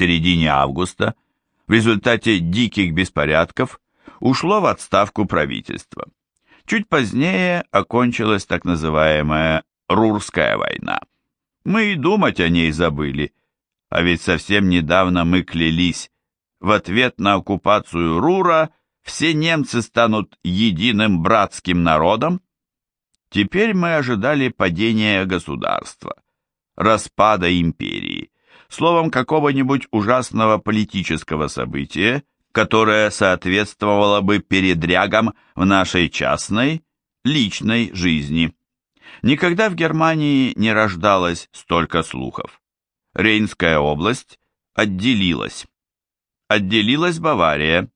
середине августа в результате диких беспорядков ушло в отставку правительство. Чуть позднее окончилась так называемая Рурская война. Мы и думать о ней забыли, а ведь совсем недавно мы клялись, в ответ на оккупацию Рура все немцы станут единым братским народом. Теперь мы ожидали падения государства, распада империи, словом, какого-нибудь ужасного политического события, которое соответствовало бы передрягам в нашей частной, личной жизни. Никогда в Германии не рождалось столько слухов. Рейнская область отделилась. Отделилась Бавария.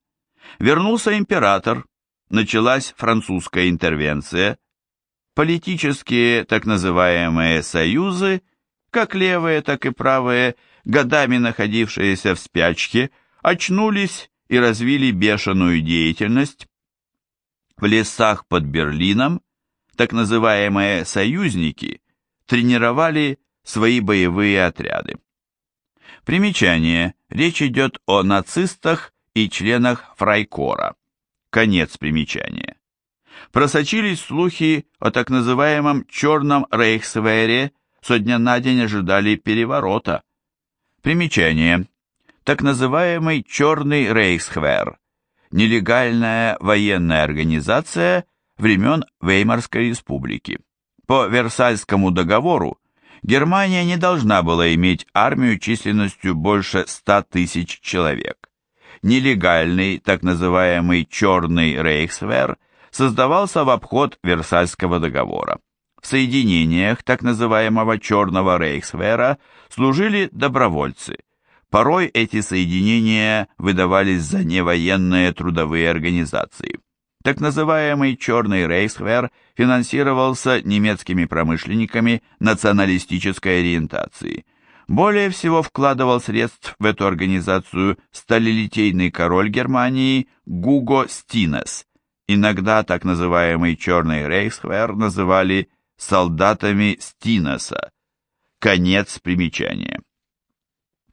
Вернулся император. Началась французская интервенция. Политические так называемые союзы, как левые, так и правые, годами находившиеся в спячке, очнулись и развили бешеную деятельность. В лесах под Берлином так называемые «союзники» тренировали свои боевые отряды. Примечание. Речь идет о нацистах и членах Фрайкора. Конец примечания. Просочились слухи о так называемом «черном рейхсвере», со дня на день ожидали переворота. Примечание. Так называемый «черный рейхсвер» – нелегальная военная организация – времен Веймарской республики. По Версальскому договору Германия не должна была иметь армию численностью больше 100 тысяч человек. Нелегальный, так называемый «черный рейхсвер» создавался в обход Версальского договора. В соединениях так называемого «черного рейхсвера» служили добровольцы. Порой эти соединения выдавались за невоенные трудовые организации. Так называемый «Черный Рейхсвер» финансировался немецкими промышленниками националистической ориентации. Более всего вкладывал средств в эту организацию сталелитейный король Германии Гуго Стинес. Иногда так называемый «Черный Рейхсвер» называли солдатами Стинеса. Конец примечания.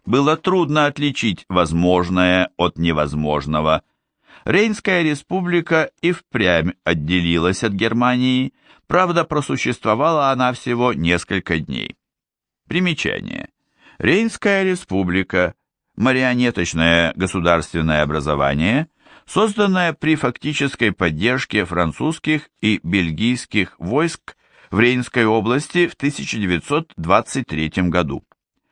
Было трудно отличить возможное от невозможного – Рейнская республика и впрямь отделилась от Германии, правда, просуществовала она всего несколько дней. Примечание. Рейнская республика – марионеточное государственное образование, созданное при фактической поддержке французских и бельгийских войск в Рейнской области в 1923 году.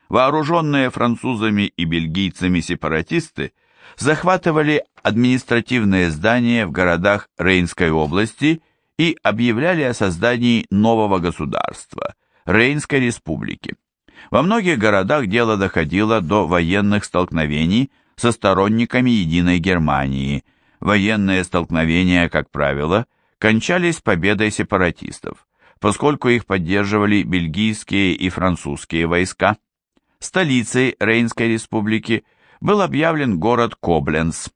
Вооруженные французами и бельгийцами сепаратисты захватывали административные здания в городах Рейнской области и объявляли о создании нового государства – Рейнской республики. Во многих городах дело доходило до военных столкновений со сторонниками единой Германии. Военные столкновения, как правило, кончались победой сепаратистов, поскольку их поддерживали бельгийские и французские войска. Столицей Рейнской республики был объявлен город Кобленц.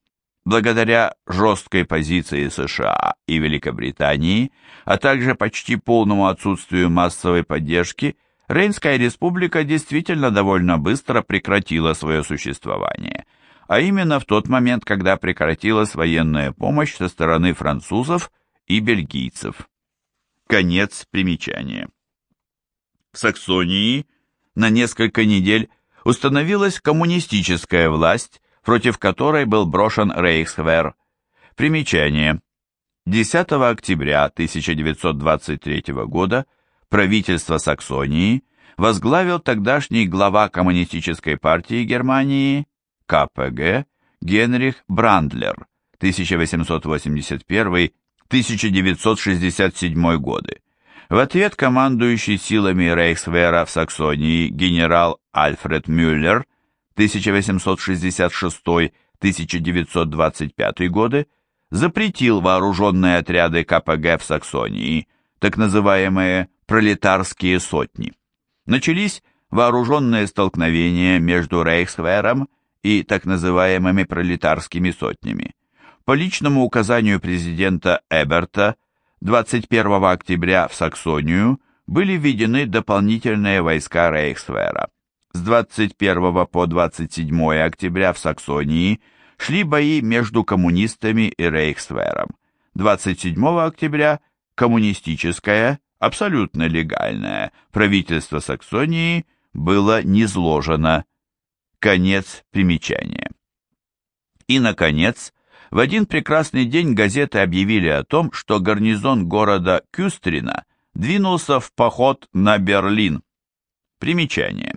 Благодаря жесткой позиции США и Великобритании, а также почти полному отсутствию массовой поддержки, Рейнская республика действительно довольно быстро прекратила свое существование, а именно в тот момент, когда прекратилась военная помощь со стороны французов и бельгийцев. Конец примечания. В Саксонии на несколько недель установилась коммунистическая власть, против которой был брошен Рейхсвер. Примечание. 10 октября 1923 года правительство Саксонии возглавил тогдашний глава Коммунистической партии Германии КПГ Генрих Брандлер 1881-1967 годы. В ответ командующий силами Рейхсвера в Саксонии генерал Альфред Мюллер 1866-1925 годы запретил вооруженные отряды КПГ в Саксонии, так называемые «пролетарские сотни». Начались вооруженные столкновения между Рейхсвером и так называемыми пролетарскими сотнями. По личному указанию президента Эберта 21 октября в Саксонию были введены дополнительные войска Рейхсвера. с 21 по 27 октября в Саксонии шли бои между коммунистами и Рейхсвером. 27 октября коммунистическое, абсолютно легальное правительство Саксонии было низложено. Конец примечания. И, наконец, в один прекрасный день газеты объявили о том, что гарнизон города Кюстрина двинулся в поход на Берлин. Примечание.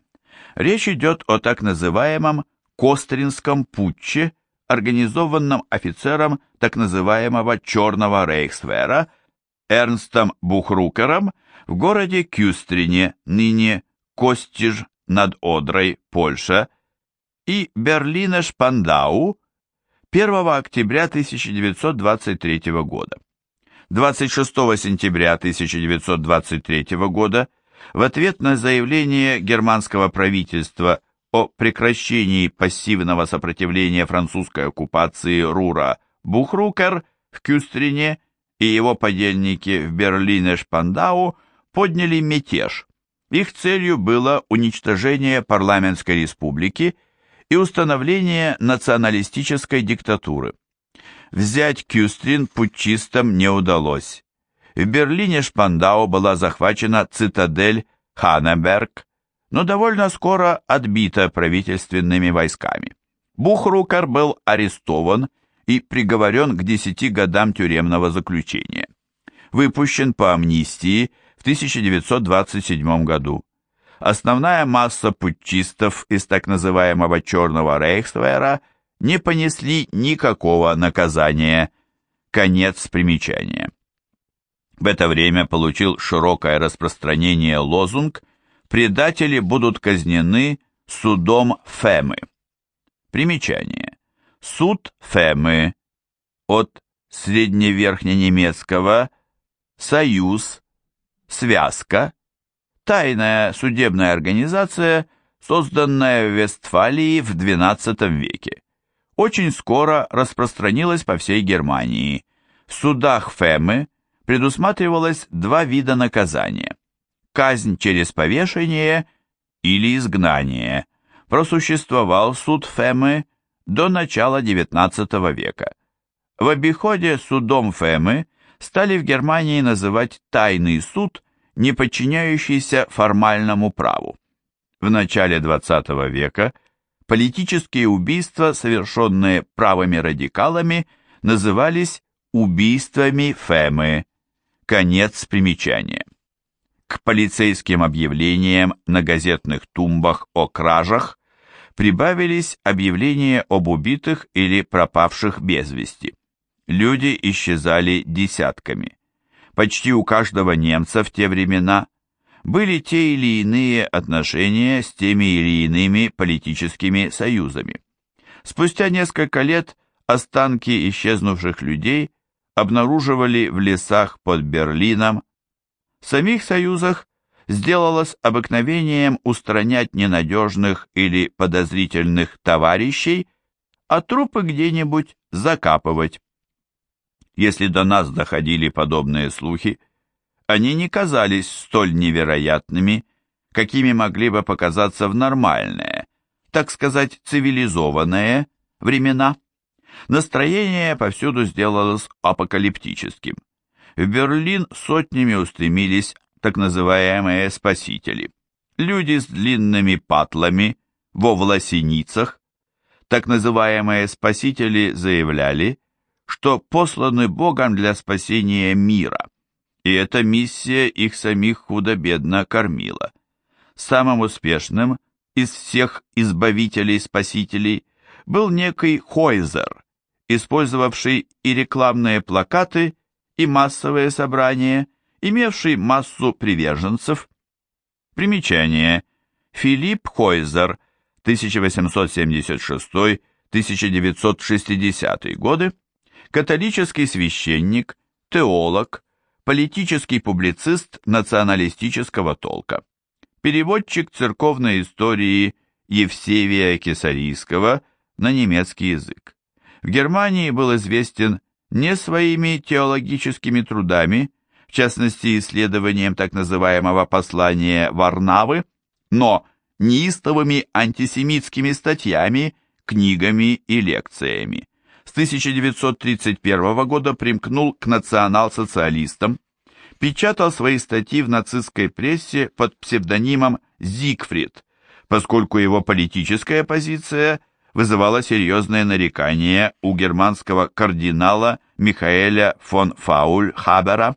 Речь идет о так называемом Костринском путче, организованном офицером так называемого Черного Рейхсвера Эрнстом Бухрукером в городе Кюстрине, ныне Костиж над Одрой, Польша, и Берлине Шпандау 1 октября 1923 года. 26 сентября 1923 года в ответ на заявление германского правительства о прекращении пассивного сопротивления французской оккупации Рура Бухрукер в Кюстрине и его подельники в Берлине-Шпандау подняли мятеж. Их целью было уничтожение парламентской республики и установление националистической диктатуры. Взять Кюстрин путчистам не удалось. В Берлине Шпандау была захвачена цитадель Ханнеберг, но довольно скоро отбита правительственными войсками. Бухрукер был арестован и приговорен к 10 годам тюремного заключения. Выпущен по амнистии в 1927 году. Основная масса путчистов из так называемого Черного Рейхсвера не понесли никакого наказания. Конец примечания. В это время получил широкое распространение лозунг «Предатели будут казнены судом Фемы». Примечание. Суд Фемы от средневерхненемецкого «Союз», «Связка», тайная судебная организация, созданная в Вестфалии в XII веке. Очень скоро распространилась по всей Германии. В судах Фемы предусматривалось два вида наказания – казнь через повешение или изгнание. Просуществовал суд Фемы – до начала XIX века. В обиходе судом Фемы стали в Германии называть тайный суд, не подчиняющийся формальному праву. В начале XX века политические убийства, совершенные правыми радикалами, назывались убийствами Фемы. Конец примечания. К полицейским объявлениям на газетных тумбах о кражах прибавились объявления об убитых или пропавших без вести. Люди исчезали десятками. Почти у каждого немца в те времена были те или иные отношения с теми или иными политическими союзами. Спустя несколько лет останки исчезнувших людей обнаруживали в лесах под Берлином. В самих союзах сделалось обыкновением устранять ненадежных или подозрительных товарищей, а трупы где-нибудь закапывать. Если до нас доходили подобные слухи, они не казались столь невероятными, какими могли бы показаться в нормальные, так сказать, цивилизованные времена. Настроение повсюду сделалось апокалиптическим. В Берлин сотнями устремились так называемые спасители. Люди с длинными патлами во власеницах, так называемые спасители заявляли, что посланы Богом для спасения мира, и эта миссия их самих худо-бедно кормила. Самым успешным из всех избавителей-спасителей был некий Хойзер, использовавший и рекламные плакаты, и массовые собрания, имевший массу приверженцев. Примечание. Филипп Хойзер, 1876-1960 годы, католический священник, теолог, политический публицист националистического толка, переводчик церковной истории Евсевия Кесарийского на немецкий язык. В Германии был известен не своими теологическими трудами, в частности исследованием так называемого послания Варнавы, но неистовыми антисемитскими статьями, книгами и лекциями. С 1931 года примкнул к национал-социалистам, печатал свои статьи в нацистской прессе под псевдонимом Зигфрид, поскольку его политическая позиция вызывала серьезные нарекания у германского кардинала Михаэля фон Фауль-Хабера.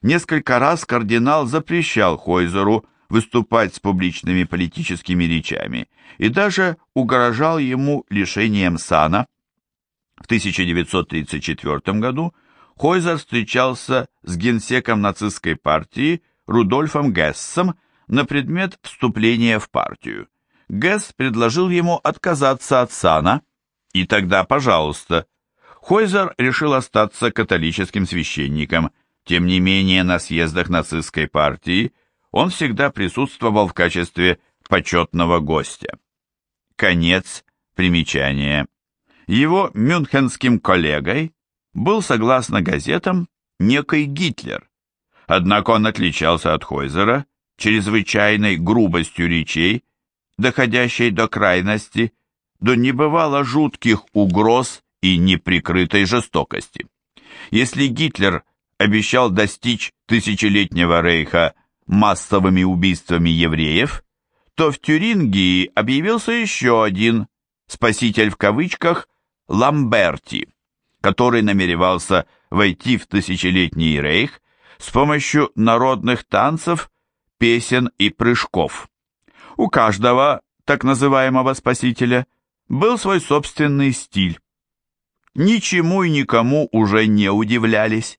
Несколько раз кардинал запрещал Хойзеру выступать с публичными политическими речами и даже угрожал ему лишением сана. В 1934 году Хойзер встречался с генсеком нацистской партии Рудольфом Гессом на предмет вступления в партию. Гесс предложил ему отказаться от сана, и тогда, пожалуйста. Хойзер решил остаться католическим священником, тем не менее на съездах нацистской партии он всегда присутствовал в качестве почетного гостя. Конец примечания. Его мюнхенским коллегой был, согласно газетам, некий Гитлер. Однако он отличался от Хойзера чрезвычайной грубостью речей, доходящей до крайности, до небывало жутких угроз и неприкрытой жестокости. Если Гитлер обещал достичь тысячелетнего рейха массовыми убийствами евреев, то в Тюрингии объявился еще один «спаситель» в кавычках Ламберти, который намеревался войти в тысячелетний рейх с помощью народных танцев, песен и прыжков. У каждого так называемого спасителя был свой собственный стиль. Ничему и никому уже не удивлялись.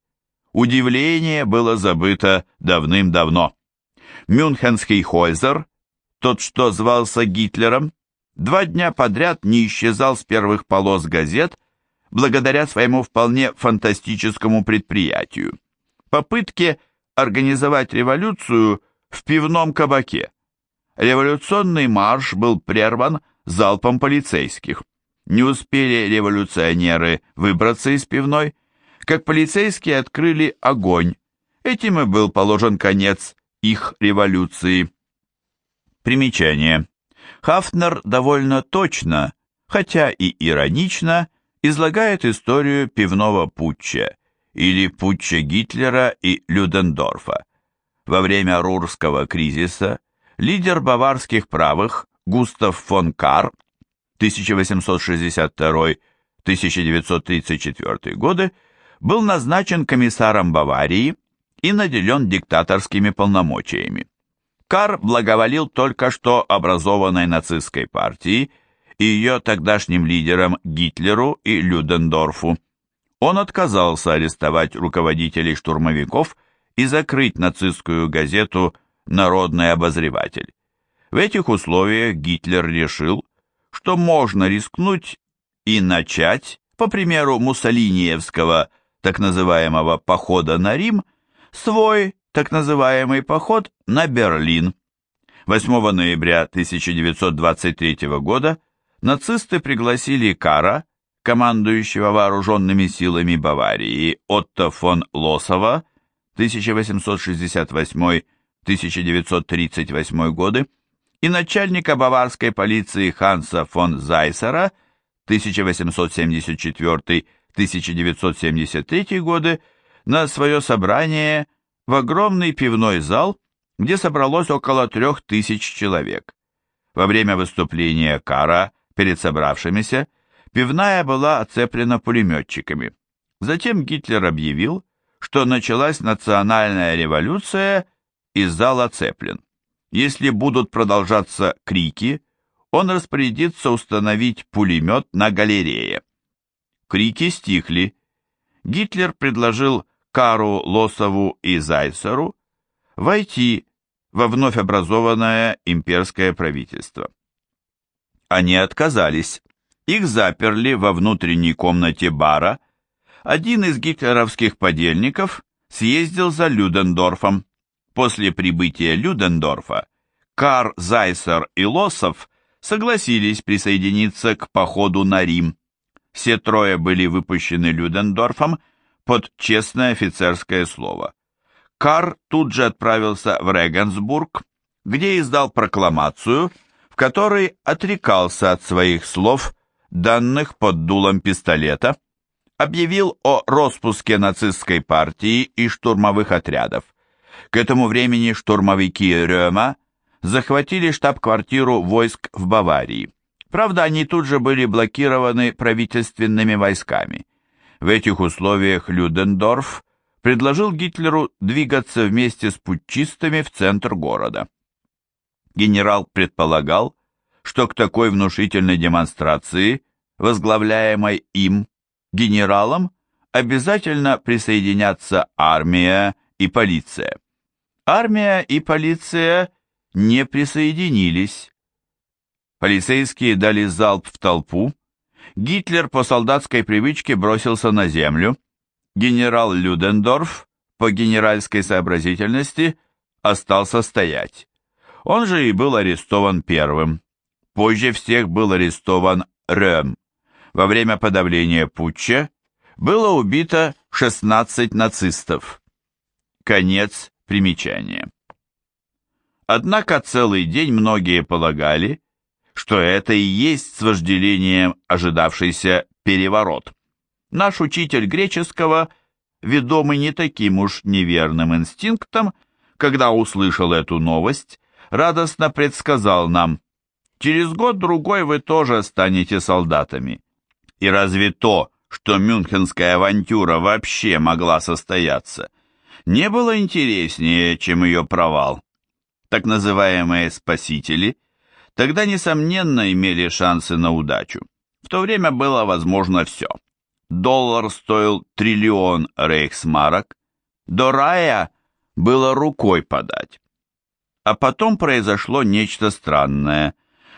Удивление было забыто давным-давно. Мюнхенский Хойзер, тот, что звался Гитлером, два дня подряд не исчезал с первых полос газет благодаря своему вполне фантастическому предприятию. Попытке организовать революцию в пивном кабаке. Революционный марш был прерван залпом полицейских. Не успели революционеры выбраться из пивной, как полицейские открыли огонь. Этим и был положен конец их революции. Примечание. Хафнер довольно точно, хотя и иронично, излагает историю пивного путча или путча Гитлера и Людендорфа. Во время Рурского кризиса лидер баварских правых Густав фон Кар 1862-1934 годы был назначен комиссаром Баварии и наделен диктаторскими полномочиями. Кар благоволил только что образованной нацистской партии и ее тогдашним лидерам Гитлеру и Людендорфу. Он отказался арестовать руководителей штурмовиков и закрыть нацистскую газету «Народный обозреватель». В этих условиях Гитлер решил, что можно рискнуть и начать, по примеру Муссолиниевского так называемого похода на Рим, свой так называемый поход на Берлин. 8 ноября 1923 года нацисты пригласили Кара, командующего вооруженными силами Баварии Отто фон Лосова 1868-1938 годы, и начальника баварской полиции Ханса фон Зайсера 1874-1973 годы на свое собрание в огромный пивной зал, где собралось около трех тысяч человек. Во время выступления Кара перед собравшимися пивная была оцеплена пулеметчиками. Затем Гитлер объявил, что началась национальная революция и зал оцеплен. Если будут продолжаться крики, он распорядится установить пулемет на галерее. Крики стихли. Гитлер предложил Кару, Лосову и Зайцеру войти во вновь образованное имперское правительство. Они отказались. Их заперли во внутренней комнате бара. Один из гитлеровских подельников съездил за Людендорфом. После прибытия Людендорфа Кар, Зайсер и Лосов согласились присоединиться к походу на Рим. Все трое были выпущены Людендорфом под честное офицерское слово. Кар тут же отправился в Регенсбург, где издал прокламацию, в которой отрекался от своих слов, данных под дулом пистолета, объявил о распуске нацистской партии и штурмовых отрядов. К этому времени штурмовики Рёма захватили штаб-квартиру войск в Баварии. Правда, они тут же были блокированы правительственными войсками. В этих условиях Людендорф предложил Гитлеру двигаться вместе с путчистами в центр города. Генерал предполагал, что к такой внушительной демонстрации, возглавляемой им, генералом, обязательно присоединятся армия и полиция. Армия и полиция не присоединились. Полицейские дали залп в толпу. Гитлер по солдатской привычке бросился на землю. Генерал Людендорф по генеральской сообразительности остался стоять. Он же и был арестован первым. Позже всех был арестован Рем. Во время подавления путча было убито 16 нацистов. Конец примечания. Однако целый день многие полагали, что это и есть с вожделением ожидавшийся переворот. Наш учитель греческого, ведомый не таким уж неверным инстинктом, когда услышал эту новость, радостно предсказал нам, через год-другой вы тоже станете солдатами. И разве то, что мюнхенская авантюра вообще могла состояться, не было интереснее, чем ее провал? Так называемые «спасители» тогда, несомненно, имели шансы на удачу. В то время было возможно все. Доллар стоил триллион рейхсмарок, до рая было рукой подать. А потом произошло нечто странное.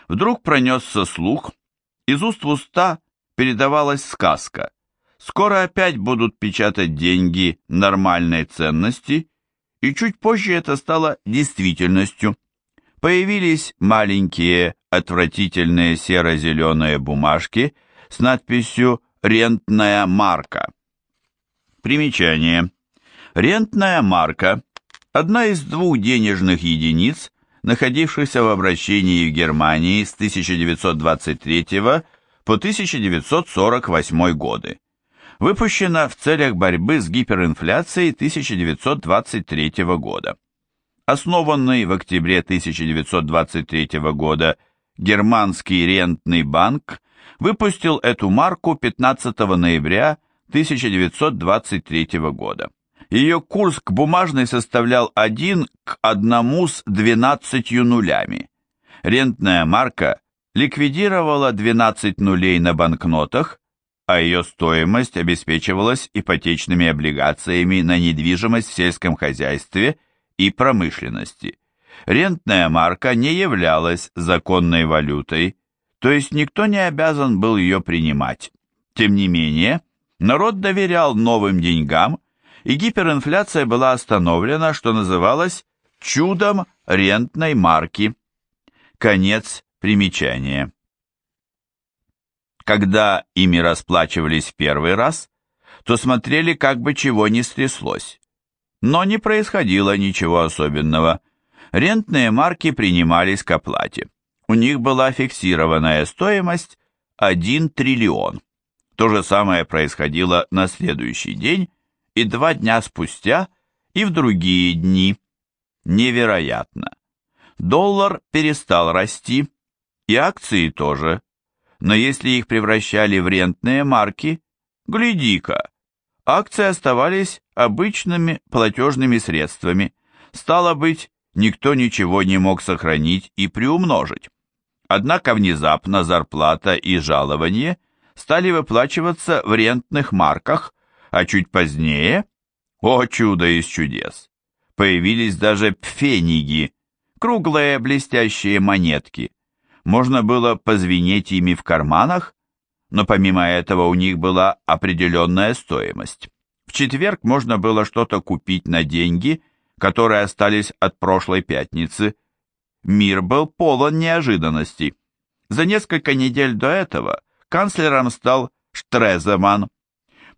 Вдруг пронесся слух, из уст в уста передавалась сказка. Скоро опять будут печатать деньги нормальной ценности, и чуть позже это стало действительностью. Появились маленькие отвратительные серо-зеленые бумажки с надписью «Рентная марка». Примечание. Рентная марка – одна из двух денежных единиц, находившихся в обращении в Германии с 1923 по 1948 годы. Выпущена в целях борьбы с гиперинфляцией 1923 года основанный в октябре 1923 года Германский рентный банк выпустил эту марку 15 ноября 1923 года. Ее курс к бумажной составлял 1 к 1 с 12 нулями. Рентная марка ликвидировала 12 нулей на банкнотах, а ее стоимость обеспечивалась ипотечными облигациями на недвижимость в сельском хозяйстве – и промышленности. Рентная марка не являлась законной валютой, то есть никто не обязан был ее принимать. Тем не менее, народ доверял новым деньгам, и гиперинфляция была остановлена, что называлось чудом рентной марки. Конец примечания. Когда ими расплачивались в первый раз, то смотрели, как бы чего не стряслось. Но не происходило ничего особенного. Рентные марки принимались к оплате. У них была фиксированная стоимость 1 триллион. То же самое происходило на следующий день и два дня спустя, и в другие дни. Невероятно. Доллар перестал расти, и акции тоже. Но если их превращали в рентные марки, гляди-ка, акции оставались обычными платежными средствами. Стало быть, никто ничего не мог сохранить и приумножить. Однако внезапно зарплата и жалование стали выплачиваться в рентных марках, а чуть позднее, о чудо из чудес, появились даже пфениги, круглые блестящие монетки. Можно было позвенеть ими в карманах, но помимо этого у них была определенная стоимость. В четверг можно было что-то купить на деньги, которые остались от прошлой пятницы. Мир был полон неожиданностей. За несколько недель до этого канцлером стал Штреземан.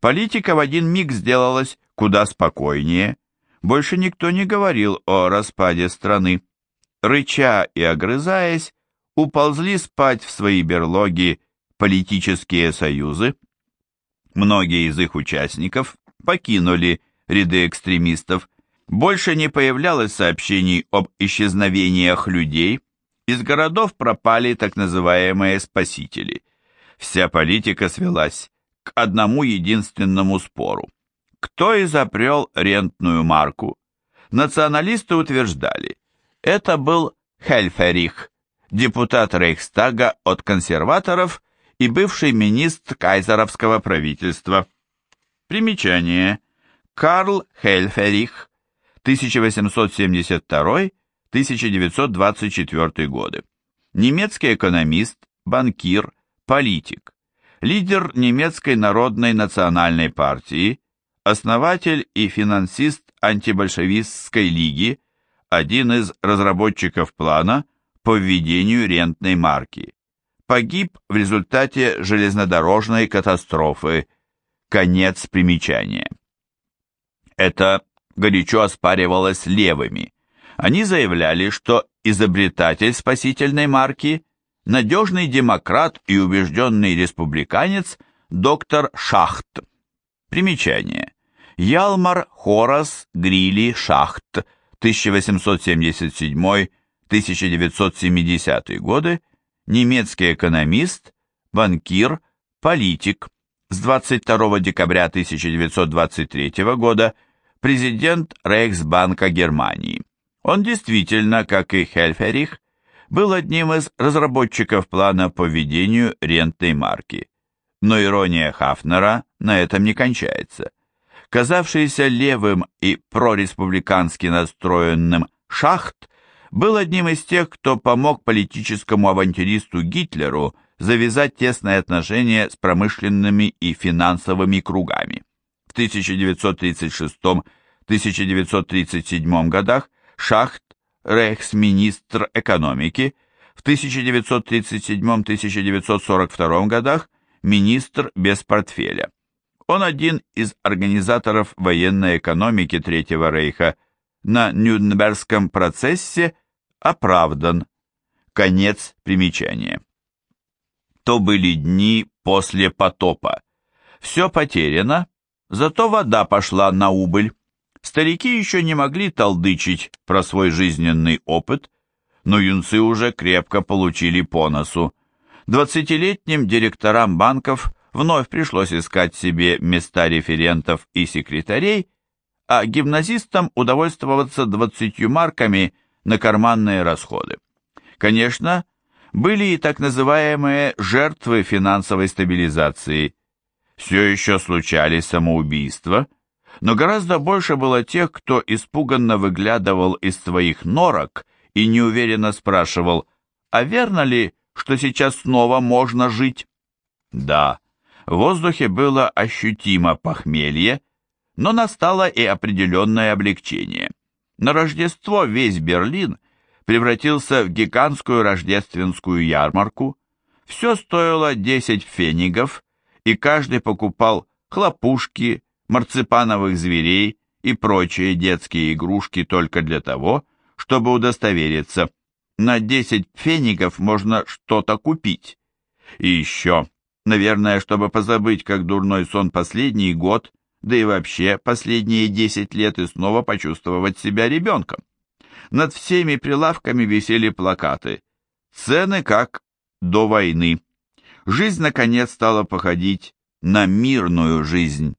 Политика в один миг сделалась куда спокойнее. Больше никто не говорил о распаде страны. Рыча и огрызаясь, уползли спать в свои берлоги политические союзы. Многие из их участников покинули ряды экстремистов. Больше не появлялось сообщений об исчезновениях людей. Из городов пропали так называемые спасители. Вся политика свелась к одному единственному спору. Кто изобрел рентную марку? Националисты утверждали, это был Хельферих, депутат Рейхстага от консерваторов и бывший министр кайзеровского правительства. Примечание. Карл Хельферих, 1872-1924 годы. Немецкий экономист, банкир, политик. Лидер немецкой народной национальной партии, основатель и финансист антибольшевистской лиги, один из разработчиков плана по введению рентной марки. Погиб в результате железнодорожной катастрофы. Конец примечания. Это горячо оспаривалось левыми. Они заявляли, что изобретатель спасительной марки – надежный демократ и убежденный республиканец доктор Шахт. Примечание. Ялмар Хорас Грили Шахт, 1877-1970 годы, немецкий экономист, банкир, политик, с 22 декабря 1923 года президент Рейхсбанка Германии. Он действительно, как и Хельферих, был одним из разработчиков плана по введению рентной марки. Но ирония Хафнера на этом не кончается казавшийся левым и прореспубликански настроенным Шахт, был одним из тех, кто помог политическому авантюристу Гитлеру завязать тесные отношения с промышленными и финансовыми кругами. В 1936-1937 годах Шахт, рейхсминистр экономики, в 1937-1942 годах министр без портфеля. Он один из организаторов военной экономики Третьего Рейха. На Нюрнбергском процессе оправдан. Конец примечания. То были дни после потопа. Все потеряно, зато вода пошла на убыль. Старики еще не могли толдычить про свой жизненный опыт, но юнцы уже крепко получили по носу. Двадцатилетним директорам банков вновь пришлось искать себе места референтов и секретарей, а гимназистам удовольствоваться двадцатью марками на карманные расходы. Конечно, были и так называемые жертвы финансовой стабилизации. Все еще случались самоубийства, но гораздо больше было тех, кто испуганно выглядывал из своих норок и неуверенно спрашивал, а верно ли, что сейчас снова можно жить? Да, в воздухе было ощутимо похмелье, но настало и определенное облегчение. На Рождество весь Берлин превратился в гигантскую рождественскую ярмарку. Все стоило 10 фенигов, и каждый покупал хлопушки, марципановых зверей и прочие детские игрушки только для того, чтобы удостовериться, на 10 фенигов можно что-то купить. И еще Наверное, чтобы позабыть, как дурной сон последний год, да и вообще последние десять лет и снова почувствовать себя ребенком. Над всеми прилавками висели плакаты. Цены как до войны. Жизнь, наконец, стала походить на мирную жизнь.